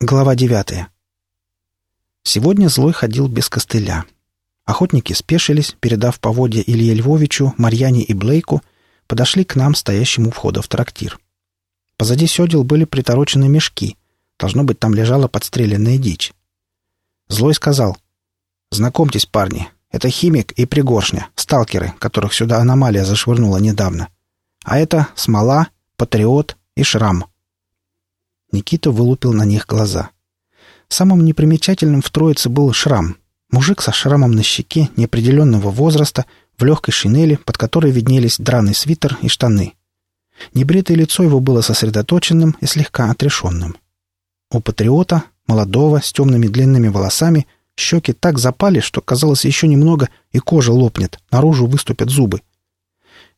Глава девятая. Сегодня Злой ходил без костыля. Охотники спешились, передав поводья Илье Львовичу, Марьяне и Блейку, подошли к нам, стоящему у входа в трактир. Позади седел были приторочены мешки. Должно быть, там лежала подстреленная дичь. Злой сказал, «Знакомьтесь, парни, это химик и пригоршня, сталкеры, которых сюда аномалия зашвырнула недавно. А это смола, патриот и шрам». Никита вылупил на них глаза. Самым непримечательным в троице был шрам. Мужик со шрамом на щеке неопределенного возраста, в легкой шинели, под которой виднелись драный свитер и штаны. Небритое лицо его было сосредоточенным и слегка отрешенным. У патриота, молодого, с темными длинными волосами, щеки так запали, что, казалось, еще немного, и кожа лопнет, наружу выступят зубы.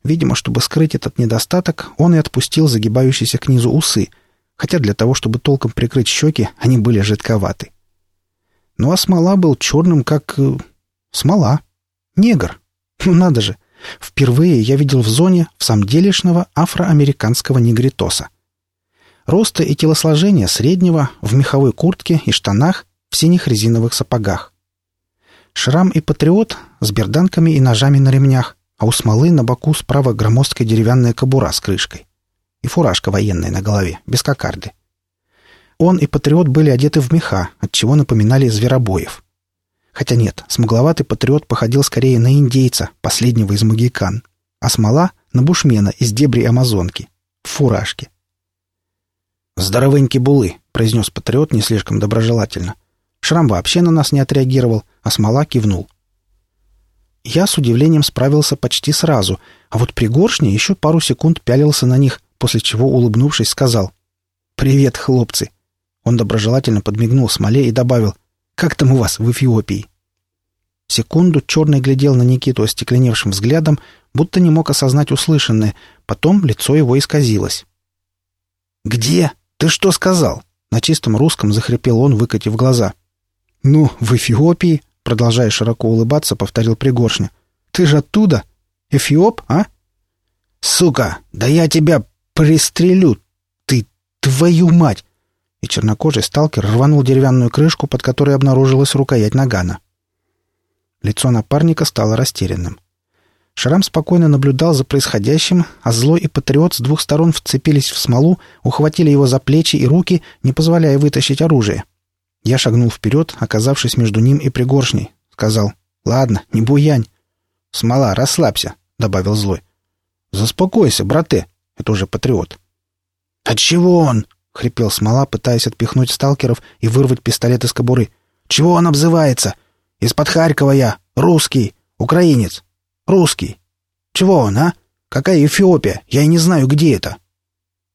Видимо, чтобы скрыть этот недостаток, он и отпустил загибающиеся к низу усы, хотя для того, чтобы толком прикрыть щеки, они были жидковаты. Ну а смола был черным, как... Э, смола. Негр. Ну надо же. Впервые я видел в зоне в самом делешного афроамериканского негритоса. Роста и телосложения среднего, в меховой куртке и штанах, в синих резиновых сапогах. Шрам и патриот с берданками и ножами на ремнях, а у смолы на боку справа громоздкая деревянная кобура с крышкой и фуражка военная на голове, без кокарды. Он и патриот были одеты в меха, отчего напоминали зверобоев. Хотя нет, смугловатый патриот походил скорее на индейца, последнего из магикан, а смола — на бушмена из дебри Амазонки, в фуражке. «Здоровенький булы», — произнес патриот не слишком доброжелательно. Шрам вообще на нас не отреагировал, а смола кивнул. Я с удивлением справился почти сразу, а вот пригоршня еще пару секунд пялился на них, после чего, улыбнувшись, сказал «Привет, хлопцы!» Он доброжелательно подмигнул Смоле и добавил «Как там у вас в Эфиопии?» Секунду Черный глядел на Никиту остекленевшим взглядом, будто не мог осознать услышанное, потом лицо его исказилось. «Где? Ты что сказал?» На чистом русском захрипел он, выкатив глаза. «Ну, в Эфиопии», — продолжая широко улыбаться, повторил Пригоршня. «Ты же оттуда? Эфиоп, а?» «Сука, да я тебя пристрелю! Ты, твою мать!» И чернокожий сталкер рванул деревянную крышку, под которой обнаружилась рукоять нагана. Лицо напарника стало растерянным. Шрам спокойно наблюдал за происходящим, а злой и патриот с двух сторон вцепились в смолу, ухватили его за плечи и руки, не позволяя вытащить оружие. Я шагнул вперед, оказавшись между ним и пригоршней. Сказал, «Ладно, не буянь». «Смола, расслабься», — добавил злой. «Заспокойся, брате», это уже патриот. «От чего он?» — хрипел Смола, пытаясь отпихнуть сталкеров и вырвать пистолет из кобуры. «Чего он обзывается? Из-под Харькова я. Русский. Украинец. Русский. Чего он, а? Какая Эфиопия? Я и не знаю, где это».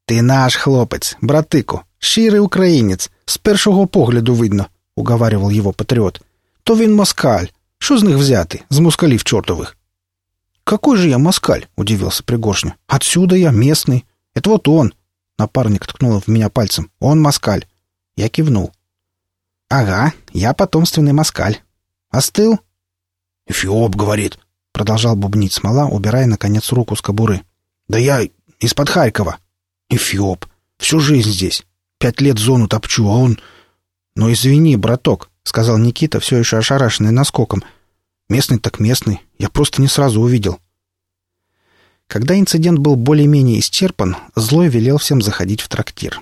«Ти наш хлопець, братику, щирий українець, з першого погляду видно», — уговаривал его патриот. «То він москаль. Що з них взяти, з москалів чортових?» «Какой же я москаль?» — удивился Пригоршня. «Отсюда я, местный. Это вот он». Напарник ткнул в меня пальцем. «Он москаль». Я кивнул. «Ага, я потомственный москаль. Остыл?» «Эфиоп, — говорит», — продолжал бубнить смола, убирая, наконец, руку с кобуры. «Да я из-под Харькова. Эфиоп. Всю жизнь здесь. Пять лет зону топчу, а он...» «Ну, извини, браток», — сказал Никита, все еще ошарашенный наскоком. Местный так местный. Я просто не сразу увидел. Когда инцидент был более-менее исчерпан, Злой велел всем заходить в трактир.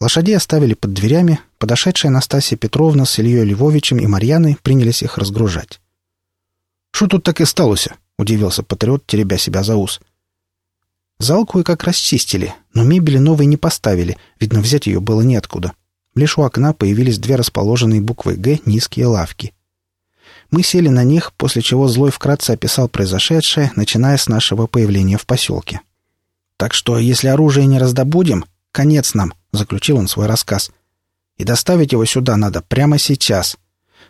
Лошадей оставили под дверями, подошедшая Настасья Петровна с Ильей Львовичем и Марьяной принялись их разгружать. «Что тут так и сталося?» — удивился патриот, теребя себя за ус. Зал кое-как расчистили, но мебели новой не поставили, видно, взять ее было неоткуда. Лишь у окна появились две расположенные буквой «Г» низкие лавки — мы сели на них, после чего Злой вкратце описал произошедшее, начиная с нашего появления в поселке. «Так что, если оружие не раздобудем, конец нам», — заключил он свой рассказ. «И доставить его сюда надо прямо сейчас,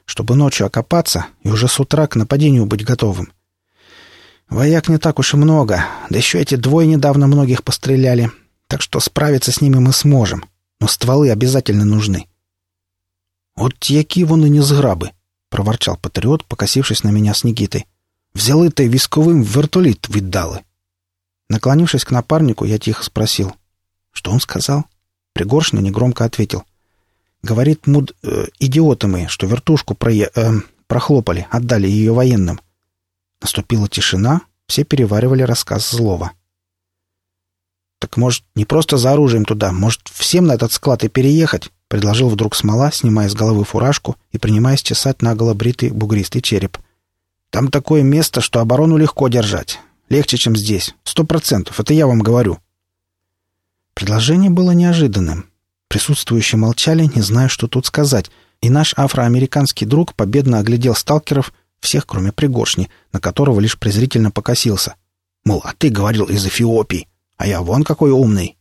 чтобы ночью окопаться и уже с утра к нападению быть готовым. Вояк не так уж и много, да еще эти двое недавно многих постреляли, так что справиться с ними мы сможем, но стволы обязательно нужны». «От які вони не зграби», — проворчал патріот, покосившись на меня с Никитой. «Взяли ты висковым вертолет віддали». Наклонившись к напарнику, я тихо спросил. «Что он сказал?» Пригоршня негромко ответил. Говорит, муд... Э, идиоты мы, что вертушку прое... Э, прохлопали, отдали ее военным. Наступила тишина, все переваривали рассказ злого. «Так, может, не просто за оружием туда, может, всем на этот склад и переехать?» — предложил вдруг смола, снимая с головы фуражку и принимаясь чесать наголо бритый бугристый череп. «Там такое место, что оборону легко держать. Легче, чем здесь. Сто процентов, это я вам говорю». Предложение было неожиданным. Присутствующие молчали, не зная, что тут сказать, и наш афроамериканский друг победно оглядел сталкеров, всех, кроме пригоршни, на которого лишь презрительно покосился. Мол, а ты говорил из Эфиопии, а я вон какой умный.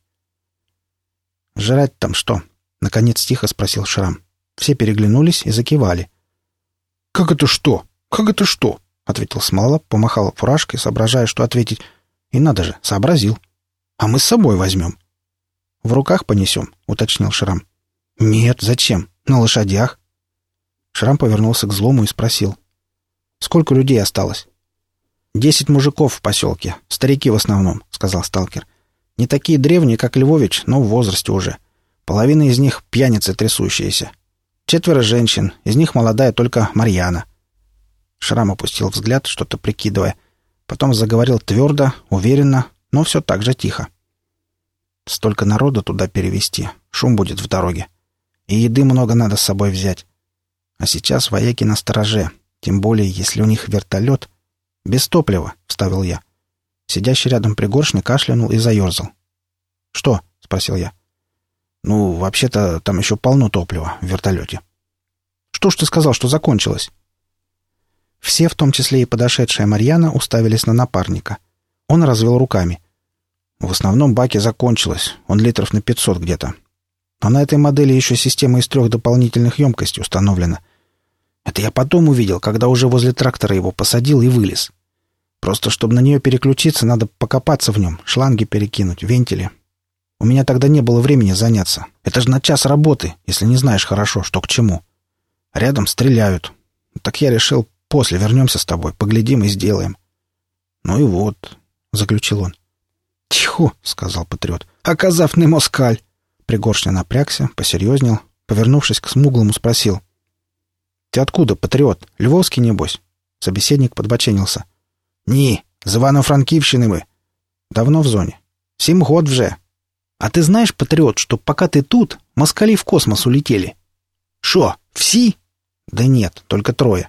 «Жрать там что?» — наконец тихо спросил Шрам. Все переглянулись и закивали. «Как это что? Как это что?» — ответил Смола, помахал фуражкой, соображая, что ответить. И надо же, сообразил. «А мы с собой возьмем». «В руках понесем», — уточнил Шрам. «Нет, зачем? На лошадях». Шрам повернулся к злому и спросил. «Сколько людей осталось?» «Десять мужиков в поселке. Старики в основном», — сказал сталкер. «Не такие древние, как Львович, но в возрасте уже. Половина из них пьяницы трясущиеся. Четверо женщин, из них молодая только Марьяна». Шрам опустил взгляд, что-то прикидывая. Потом заговорил твердо, уверенно, но все так же тихо. Столько народа туда перевести. Шум будет в дороге. И еды много надо с собой взять. А сейчас вояки на стороже. Тем более, если у них вертолет... Без топлива, — вставил я. Сидящий рядом пригоршник кашлянул и заерзал. «Что?» — спросил я. «Ну, вообще-то там еще полно топлива в вертолете». «Что ж ты сказал, что закончилось?» Все, в том числе и подошедшая Марьяна, уставились на напарника. Он развел руками — в основном баки закончилось, он литров на 500 где-то. А на этой модели еще система из трех дополнительных емкостей установлена. Это я потом увидел, когда уже возле трактора его посадил и вылез. Просто чтобы на нее переключиться, надо покопаться в нем, шланги перекинуть, вентили. У меня тогда не было времени заняться. Это же на час работы, если не знаешь хорошо, что к чему. Рядом стреляют. Так я решил, после вернемся с тобой, поглядим и сделаем. Ну и вот, — заключил он. «Тьфу!» — сказал патриот. «Оказавный москаль!» Пригоршня напрягся, посерьезнел, повернувшись к смуглому, спросил. «Ты откуда, патриот? Львовский, небось?» Собеседник подбоченился. «Ні, з Ивано-Франківщини мы. Давно в зоне. Семь год вже. А ты знаешь, патриот, что пока ты тут, москали в космос улетели?» «Шо, все?» «Да нет, только трое».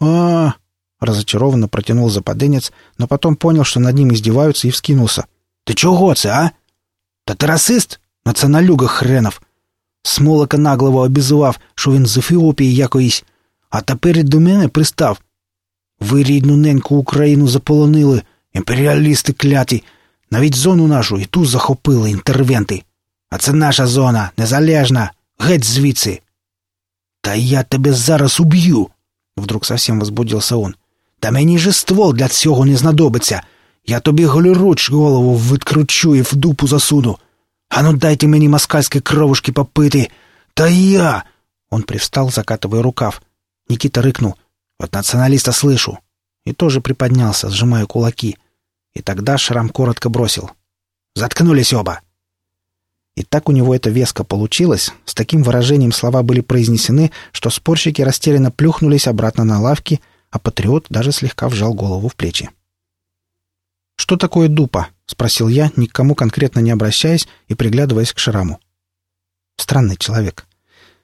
А, -а, -а разочарованно протянул западенец, но потом понял, что над ним издеваются, и вскинулся. Ти чого це, а? Та ти расист? Націоналюга хренов. Смолока наглого обізував, що він з Ефіопії якоїсь, а тепер і до мене пристав. Ви рідну неньку Україну заполонили, імперіалісти кляті, навіть зону нашу і ту захопили інтервенти. А це наша зона, незалежна, геть звідси. Та я тебе зараз уб'ю, вдруг совсем возбудился он. Та мені же ствол для цього не знадобиться. Я тобі голіруч голову відкручу і в дупу засуну. Ану дайте мені москальской кровушки попыты. Да я...» Он привстал, закатывая рукав. Никита рыкнул. «От националиста слышу». И тоже приподнялся, сжимая кулаки. И тогда Шрам коротко бросил. «Заткнулись оба!» И так у него это веско получилось, с таким выражением слова были произнесены, что спорщики растерянно плюхнулись обратно на лавки, а патриот даже слегка вжал голову в плечи. «Что такое дупа?» — спросил я, никому конкретно не обращаясь и приглядываясь к Шраму. Странный человек.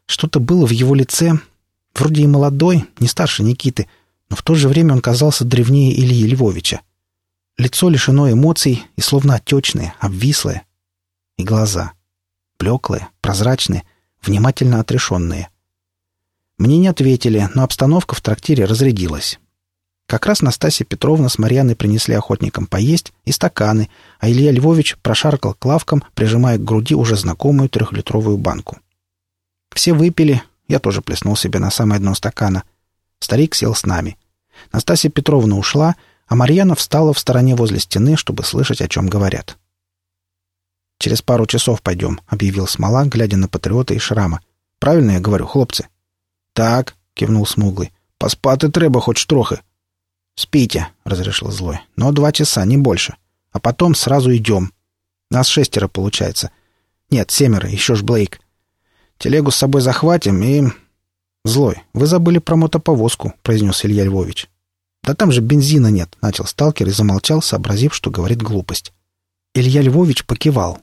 Что-то было в его лице, вроде и молодой, не старше Никиты, но в то же время он казался древнее Ильи Львовича. Лицо лишено эмоций и словно отечное, обвислое. И глаза. Блеклые, прозрачные, внимательно отрешенные. Мне не ответили, но обстановка в трактире разрядилась. Как раз Настасья Петровна с Марьяной принесли охотникам поесть и стаканы, а Илья Львович прошаркал к лавкам, прижимая к груди уже знакомую трехлитровую банку. Все выпили, я тоже плеснул себе на самое дно стакана. Старик сел с нами. Настасья Петровна ушла, а Марьяна встала в стороне возле стены, чтобы слышать, о чем говорят. «Через пару часов пойдем», — объявил Смола, глядя на патриота и шрама. «Правильно я говорю, хлопцы?» «Так», — кивнул Смуглый. «Поспати треба хоч трохи». «Спите», — разрешил злой. «Но два часа, не больше. А потом сразу идем. Нас шестеро получается. Нет, семеро, еще ж Блейк. Телегу с собой захватим и...» «Злой, вы забыли про мотоповозку», — произнес Илья Львович. «Да там же бензина нет», — начал сталкер и замолчал, сообразив, что говорит глупость. Илья Львович покивал.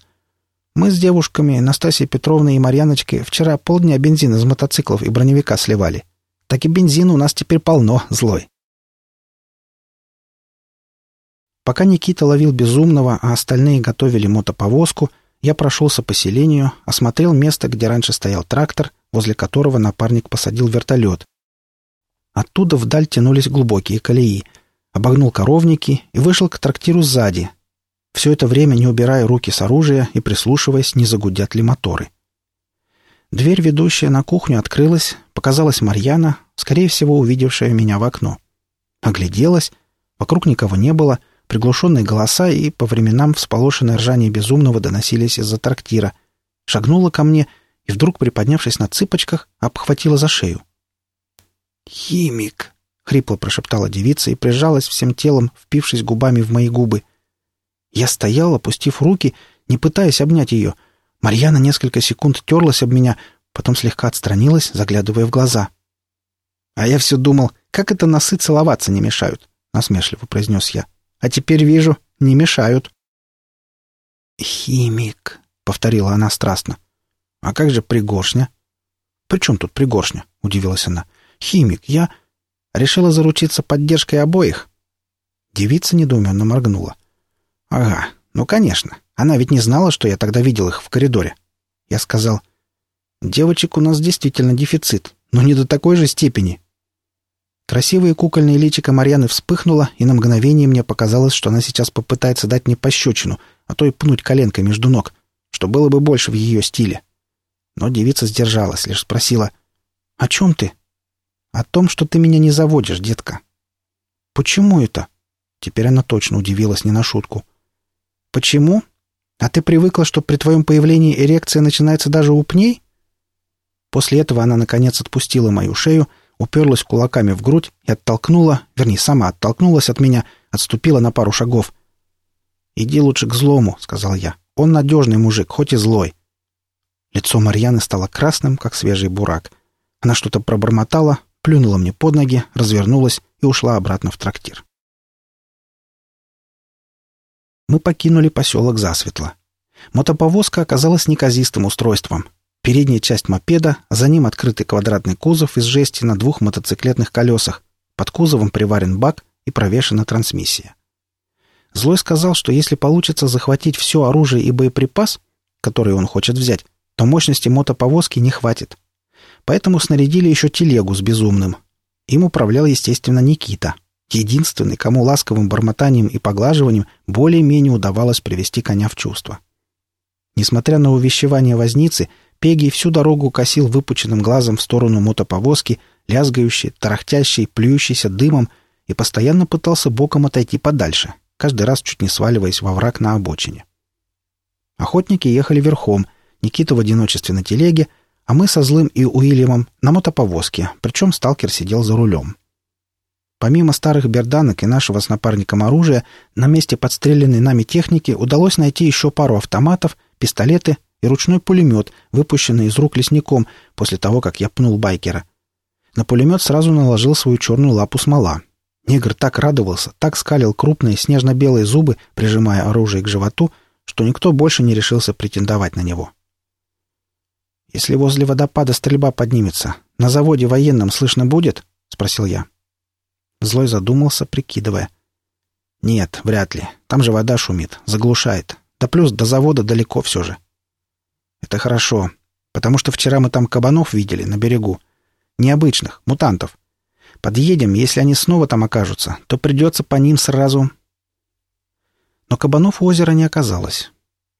«Мы с девушками, Настасьей Петровной и Марьяночкой, вчера полдня бензин из мотоциклов и броневика сливали. Так и бензина у нас теперь полно, злой». Пока Никита ловил безумного, а остальные готовили мотоповозку, я прошелся по селению, осмотрел место, где раньше стоял трактор, возле которого напарник посадил вертолет. Оттуда вдаль тянулись глубокие колеи. Обогнул коровники и вышел к трактиру сзади. Все это время не убирая руки с оружия и прислушиваясь, не загудят ли моторы. Дверь, ведущая на кухню, открылась, показалась Марьяна, скорее всего, увидевшая меня в окно. Огляделась, вокруг никого не было — Приглушенные голоса и по временам всполошенное ржание безумного доносились из-за трактира. Шагнула ко мне и вдруг, приподнявшись на цыпочках, обхватила за шею. «Химик!» — хрипло прошептала девица и прижалась всем телом, впившись губами в мои губы. Я стоял, опустив руки, не пытаясь обнять ее. Марьяна несколько секунд терлась об меня, потом слегка отстранилась, заглядывая в глаза. «А я все думал, как это носы целоваться не мешают?» — насмешливо произнес я. А теперь вижу, не мешают. «Химик», — повторила она страстно. «А как же пригоршня?» «При чем тут пригоршня?» — удивилась она. «Химик, я...» «Решила заручиться поддержкой обоих?» Девица недоуменно моргнула. «Ага, ну, конечно. Она ведь не знала, что я тогда видел их в коридоре». Я сказал, «Девочек у нас действительно дефицит, но не до такой же степени. Красивое кукольное личико Марьяны вспыхнуло, и на мгновение мне показалось, что она сейчас попытается дать мне пощечину, а то и пнуть коленкой между ног, что было бы больше в ее стиле. Но девица сдержалась, лишь спросила, «О чем ты?» «О том, что ты меня не заводишь, детка». «Почему это?» Теперь она точно удивилась не на шутку. «Почему? А ты привыкла, что при твоем появлении эрекция начинается даже у пней?» После этого она, наконец, отпустила мою шею — уперлась кулаками в грудь и оттолкнула, вернее, сама оттолкнулась от меня, отступила на пару шагов. «Иди лучше к злому», — сказал я. «Он надежный мужик, хоть и злой». Лицо Марьяны стало красным, как свежий бурак. Она что-то пробормотала, плюнула мне под ноги, развернулась и ушла обратно в трактир. Мы покинули поселок засветло. Мотоповозка оказалась неказистым устройством. Передняя часть мопеда, а за ним открытый квадратный кузов из жести на двух мотоциклетных колесах. Под кузовом приварен бак и провешена трансмиссия. Злой сказал, что если получится захватить все оружие и боеприпас, которые он хочет взять, то мощности мотоповозки не хватит. Поэтому снарядили еще телегу с безумным. Им управлял, естественно, Никита. Единственный, кому ласковым бормотанием и поглаживанием более-менее удавалось привести коня в чувство. Несмотря на увещевание возницы, Пеги всю дорогу косил выпученным глазом в сторону мотоповозки, лязгающей, тарахтящей, плюющейся дымом, и постоянно пытался боком отойти подальше, каждый раз чуть не сваливаясь во враг на обочине. Охотники ехали верхом, Никита в одиночестве на телеге, а мы со Злым и Уильямом на мотоповозке, причем сталкер сидел за рулем. Помимо старых берданок и нашего с напарником оружия, на месте подстреленной нами техники удалось найти еще пару автоматов, пистолеты и ручной пулемет, выпущенный из рук лесником после того, как я пнул байкера. На пулемет сразу наложил свою черную лапу смола. Негр так радовался, так скалил крупные снежно-белые зубы, прижимая оружие к животу, что никто больше не решился претендовать на него. «Если возле водопада стрельба поднимется, на заводе военном слышно будет?» — спросил я. Злой задумался, прикидывая. «Нет, вряд ли. Там же вода шумит, заглушает. Да плюс до завода далеко все же». Это хорошо, потому что вчера мы там кабанов видели на берегу. Необычных, мутантов. Подъедем, если они снова там окажутся, то придется по ним сразу. Но кабанов у озера не оказалось.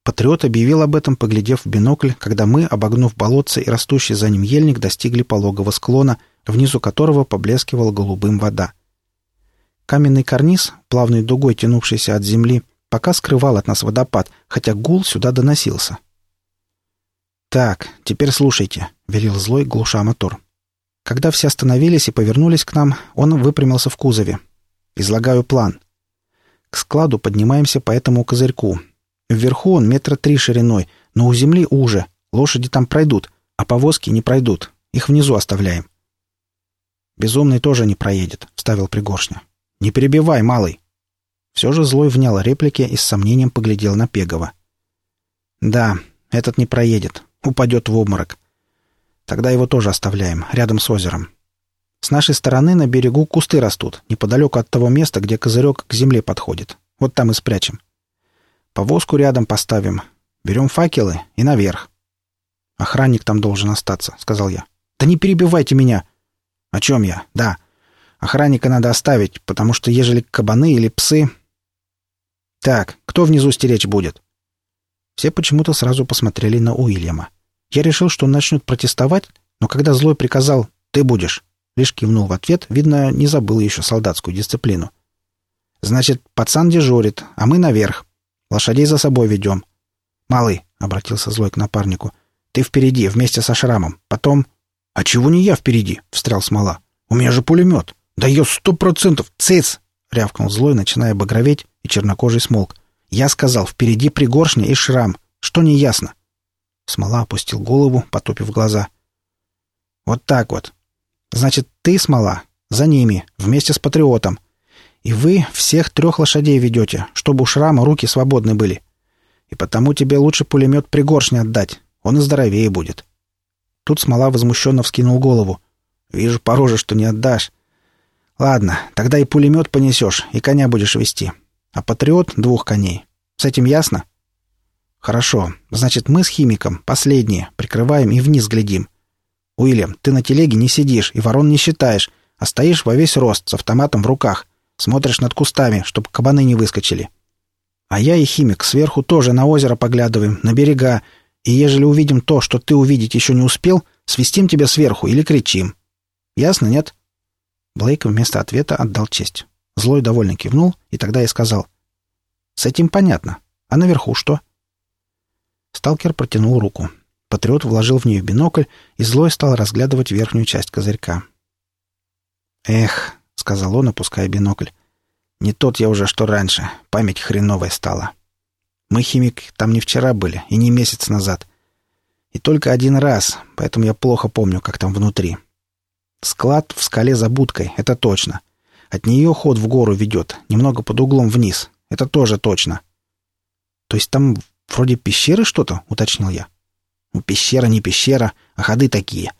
Патриот объявил об этом, поглядев в бинокль, когда мы, обогнув болотце и растущий за ним ельник, достигли пологого склона, внизу которого поблескивала голубым вода. Каменный карниз, плавной дугой тянувшийся от земли, пока скрывал от нас водопад, хотя гул сюда доносился. «Так, теперь слушайте», — велел злой, глуша мотор. Когда все остановились и повернулись к нам, он выпрямился в кузове. «Излагаю план. К складу поднимаемся по этому козырьку. Вверху он метра три шириной, но у земли уже, лошади там пройдут, А повозки не пройдут. Их внизу оставляем. Безумный тоже не проедет, вставил Пригоршня. Не перебивай, малый. Все же злой внял реплики и с сомнением поглядел на Пегова. Да, этот не проедет. Упадет в обморок. Тогда его тоже оставляем, рядом с озером. С нашей стороны на берегу кусты растут, неподалеку от того места, где козырек к земле подходит. Вот там и спрячем. Повозку рядом поставим. Берем факелы и наверх. Охранник там должен остаться, — сказал я. Да не перебивайте меня. О чем я? Да. Охранника надо оставить, потому что ежели кабаны или псы... Так, кто внизу стеречь будет? Все почему-то сразу посмотрели на Уильяма. Я решил, что он начнет протестовать, но когда злой приказал «ты будешь», Лишь кивнул в ответ, видно, не забыл еще солдатскую дисциплину. «Значит, пацан дежурит, а мы наверх. Лошадей за собой ведем». «Малый», — обратился злой к напарнику, — «ты впереди, вместе со шрамом. Потом...» «А чего не я впереди?» — встрял смола. «У меня же пулемет. Да я сто процентов! Цец!» — рявкнул злой, начиная багроветь, и чернокожий смолк. «Я сказал, впереди пригоршня и шрам. Что не ясно?» Смола опустил голову, потупив глаза. «Вот так вот. Значит, ты, Смола, за ними, вместе с Патриотом. И вы всех трех лошадей ведете, чтобы у Шрама руки свободны были. И потому тебе лучше пулемет пригоршни отдать. Он и здоровее будет. Тут Смола возмущенно вскинул голову. Вижу по роже, что не отдашь. Ладно, тогда и пулемет понесешь, и коня будешь вести. А Патриот — двух коней. С этим ясно? Хорошо. Значит, мы с химиком, последние, прикрываем и вниз глядим. «Уильям, ты на телеге не сидишь и ворон не считаешь, а стоишь во весь рост с автоматом в руках, смотришь над кустами, чтобы кабаны не выскочили. А я и химик сверху тоже на озеро поглядываем, на берега, и ежели увидим то, что ты увидеть еще не успел, свистим тебя сверху или кричим. Ясно, нет?» Блейк вместо ответа отдал честь. Злой довольно кивнул, и тогда я сказал. «С этим понятно. А наверху что?» Сталкер протянул руку. Патриот вложил в нее бинокль, и злой стал разглядывать верхнюю часть козырька. «Эх», — сказал он, опуская бинокль, — «не тот я уже, что раньше. Память хреновая стала. Мы, химик, там не вчера были, и не месяц назад. И только один раз, поэтому я плохо помню, как там внутри. Склад в скале за будкой, это точно. От нее ход в гору ведет, немного под углом вниз. Это тоже точно. То есть там вроде пещеры что-то, уточнил я. Ну, пещера не пещера, а ходы такие.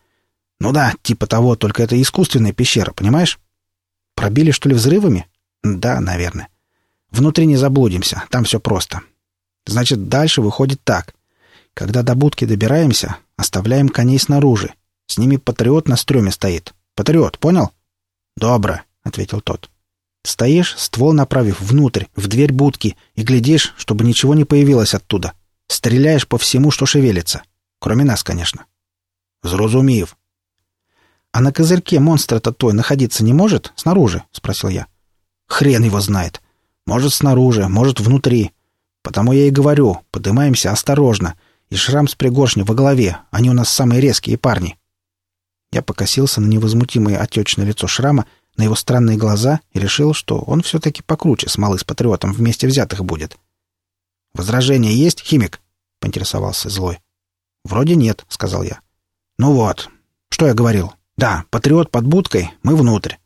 Ну да, типа того, только это искусственная пещера, понимаешь? Пробили, что ли, взрывами? Да, наверное. Внутри не заблудимся, там все просто. Значит, дальше выходит так. Когда до будки добираемся, оставляем коней снаружи. С ними патриот на стреме стоит. Патриот, понял? Добро, ответил тот. Стоишь, ствол направив внутрь, в дверь будки, и глядишь, чтобы ничего не появилось оттуда. Стреляешь по всему, что шевелится. Кроме нас, конечно. Зрозумів. А на козырьке монстр-то твой находиться не может? Снаружи? Спросил я. Хрен его знает. Может, снаружи, может, внутри. Потому я и говорю, поднимаемся осторожно. И шрам с пригоршней во голове. Они у нас самые резкие парни. Я покосился на невозмутимое отечное лицо шрама, на его странные глаза и решил, что он все-таки покруче смолы с патриотом вместе взятых будет. «Возражение есть, химик?» — поинтересовался злой. «Вроде нет», — сказал я. «Ну вот. Что я говорил? Да, патриот под будкой, мы внутрь.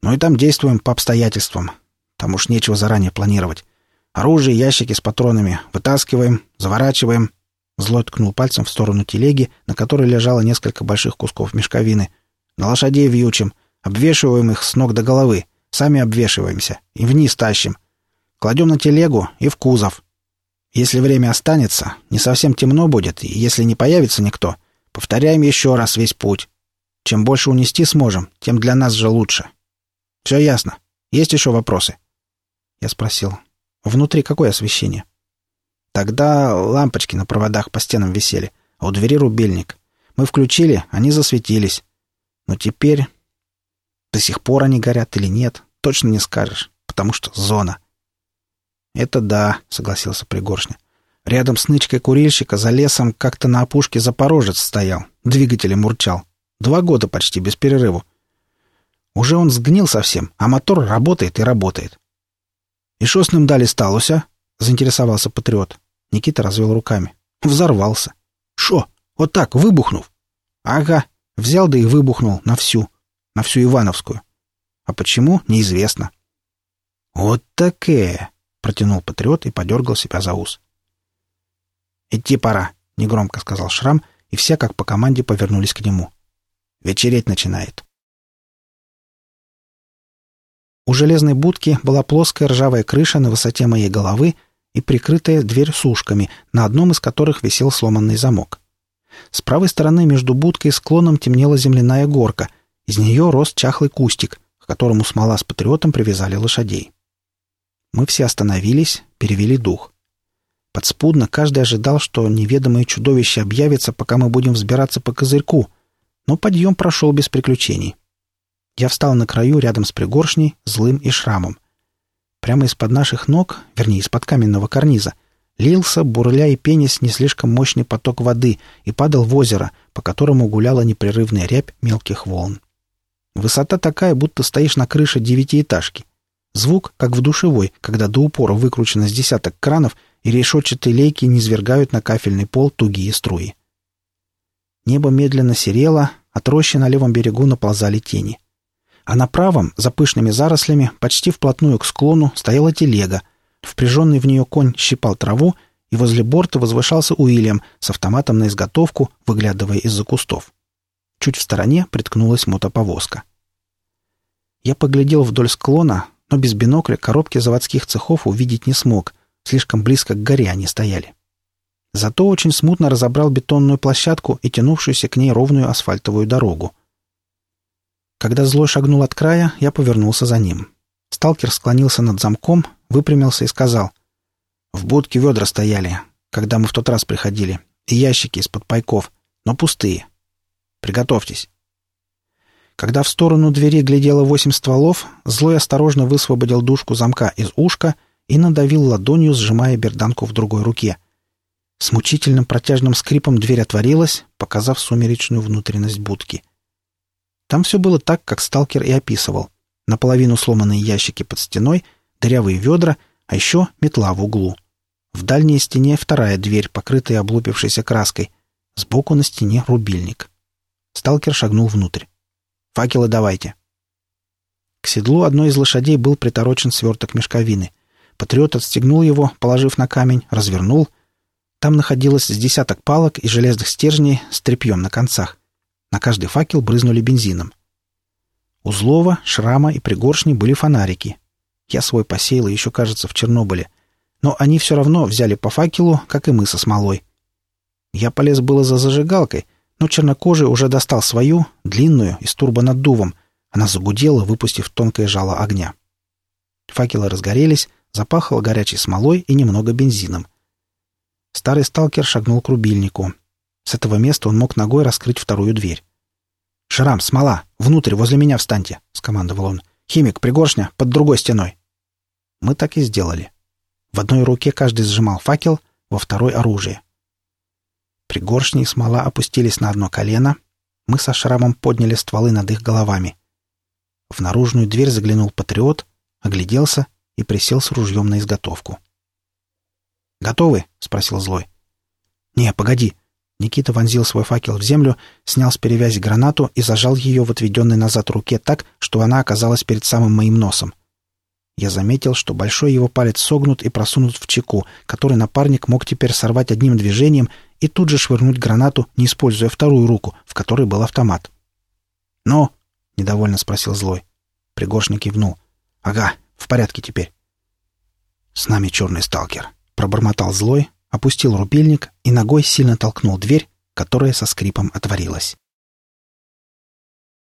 Ну и там действуем по обстоятельствам. Там уж нечего заранее планировать. Оружие, ящики с патронами вытаскиваем, заворачиваем». Злой ткнул пальцем в сторону телеги, на которой лежало несколько больших кусков мешковины. «На лошадей вьючим, обвешиваем их с ног до головы, сами обвешиваемся и вниз тащим. Кладем на телегу и в кузов. Если время останется, не совсем темно будет, и если не появится никто, повторяем еще раз весь путь. Чем больше унести сможем, тем для нас же лучше. Все ясно. Есть еще вопросы?» Я спросил. «Внутри какое освещение?» Тогда лампочки на проводах по стенам висели, а у двери рубильник. Мы включили, они засветились. Но теперь... До сих пор они горят или нет, точно не скажешь, потому что зона. «Это да», — согласился Пригоршня. «Рядом с нычкой курильщика за лесом как-то на опушке запорожец стоял, двигателем урчал. Два года почти без перерыву. Уже он сгнил совсем, а мотор работает и работает». «И что с ним дали сталося?» — заинтересовался Патриот. Никита развел руками. «Взорвался». «Шо? Вот так, выбухнув?» «Ага, взял да и выбухнул на всю, на всю Ивановскую. А почему, неизвестно». «Вот такая!» — протянул патриот и подергал себя за ус. «Идти пора», — негромко сказал Шрам, и все, как по команде, повернулись к нему. «Вечереть начинает». У железной будки была плоская ржавая крыша на высоте моей головы и прикрытая дверь с ушками, на одном из которых висел сломанный замок. С правой стороны между будкой и склоном темнела земляная горка, из нее рос чахлый кустик, к которому смола с патриотом привязали лошадей. Мы все остановились, перевели дух. Подспудно каждый ожидал, что неведомое чудовище объявится, пока мы будем взбираться по козырьку, но подъем прошел без приключений. Я встал на краю рядом с пригоршней, злым и шрамом. Прямо из-под наших ног, вернее, из-под каменного карниза, лился, бурля и пенясь не слишком мощный поток воды и падал в озеро, по которому гуляла непрерывная рябь мелких волн. Высота такая, будто стоишь на крыше девятиэтажки. Звук, как в душевой, когда до упора выкручено с десяток кранов, и решетчатые лейки низвергают на кафельный пол тугие струи. Небо медленно серело, от рощи на левом берегу наползали тени. А на правом, за пышными зарослями, почти вплотную к склону, стояла телега. Впряженный в нее конь щипал траву, и возле борта возвышался Уильям с автоматом на изготовку, выглядывая из-за кустов. Чуть в стороне приткнулась мотоповозка. Я поглядел вдоль склона, но без бинокля коробки заводских цехов увидеть не смог. Слишком близко к горе они стояли. Зато очень смутно разобрал бетонную площадку и тянувшуюся к ней ровную асфальтовую дорогу. Когда злой шагнул от края, я повернулся за ним. Сталкер склонился над замком, выпрямился и сказал. «В будке ведра стояли, когда мы в тот раз приходили, и ящики из-под пайков, но пустые. Приготовьтесь». Когда в сторону двери глядело восемь стволов, злой осторожно высвободил дужку замка из ушка и надавил ладонью, сжимая берданку в другой руке. С мучительным протяжным скрипом дверь отворилась, показав сумеречную внутренность будки. Там все было так, как сталкер и описывал. Наполовину сломанные ящики под стеной, дырявые ведра, а еще метла в углу. В дальней стене вторая дверь, покрытая облупившейся краской. Сбоку на стене рубильник. Сталкер шагнул внутрь. «Факелы давайте». К седлу одной из лошадей был приторочен сверток мешковины. Патриот отстегнул его, положив на камень, развернул. Там находилось с десяток палок и железных стержней с тряпьем на концах. На каждый факел брызнули бензином. У Злова, Шрама и Пригоршни были фонарики. Я свой посеял еще, кажется, в Чернобыле. Но они все равно взяли по факелу, как и мы со смолой. Я полез было за зажигалкой, но чернокожий уже достал свою, длинную, из турбонаддувом. Она загудела, выпустив тонкое жало огня. Факелы разгорелись, запахло горячей смолой и немного бензином. Старый сталкер шагнул к рубильнику — с этого места он мог ногой раскрыть вторую дверь. «Шрам, смола! Внутрь, возле меня встаньте!» — скомандовал он. «Химик, пригоршня, под другой стеной!» Мы так и сделали. В одной руке каждый сжимал факел, во второй — оружие. Пригоршни и смола опустились на одно колено. Мы со шрамом подняли стволы над их головами. В наружную дверь заглянул патриот, огляделся и присел с ружьем на изготовку. «Готовы?» — спросил Злой. «Не, погоди. Никита вонзил свой факел в землю, снял с перевязи гранату и зажал ее в отведенной назад руке так, что она оказалась перед самым моим носом. Я заметил, что большой его палец согнут и просунут в чеку, который напарник мог теперь сорвать одним движением и тут же швырнуть гранату, не используя вторую руку, в которой был автомат. «Ну?» — недовольно спросил Злой. Пригоршник кивнул. «Ага, в порядке теперь». «С нами черный сталкер», — пробормотал Злой, опустил рубильник и ногой сильно толкнул дверь, которая со скрипом отворилась.